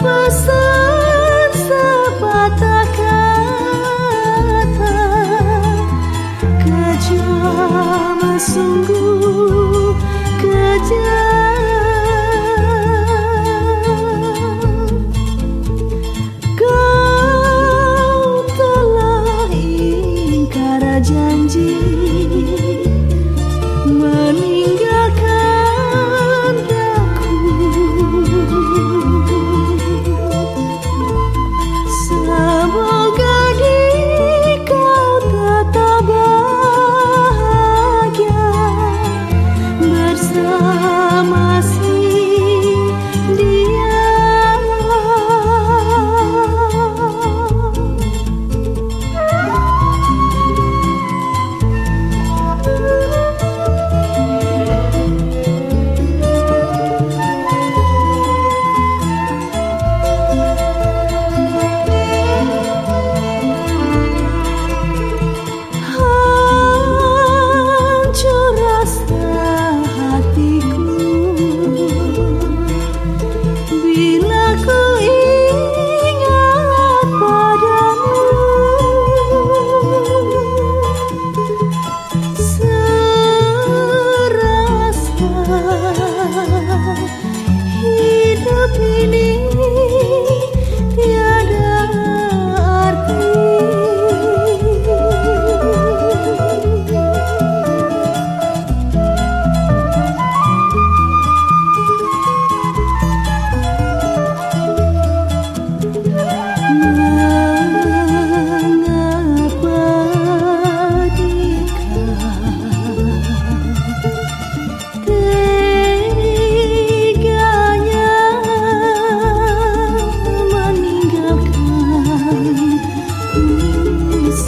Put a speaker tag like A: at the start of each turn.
A: pesan sepatah kata kejam sungguh kejam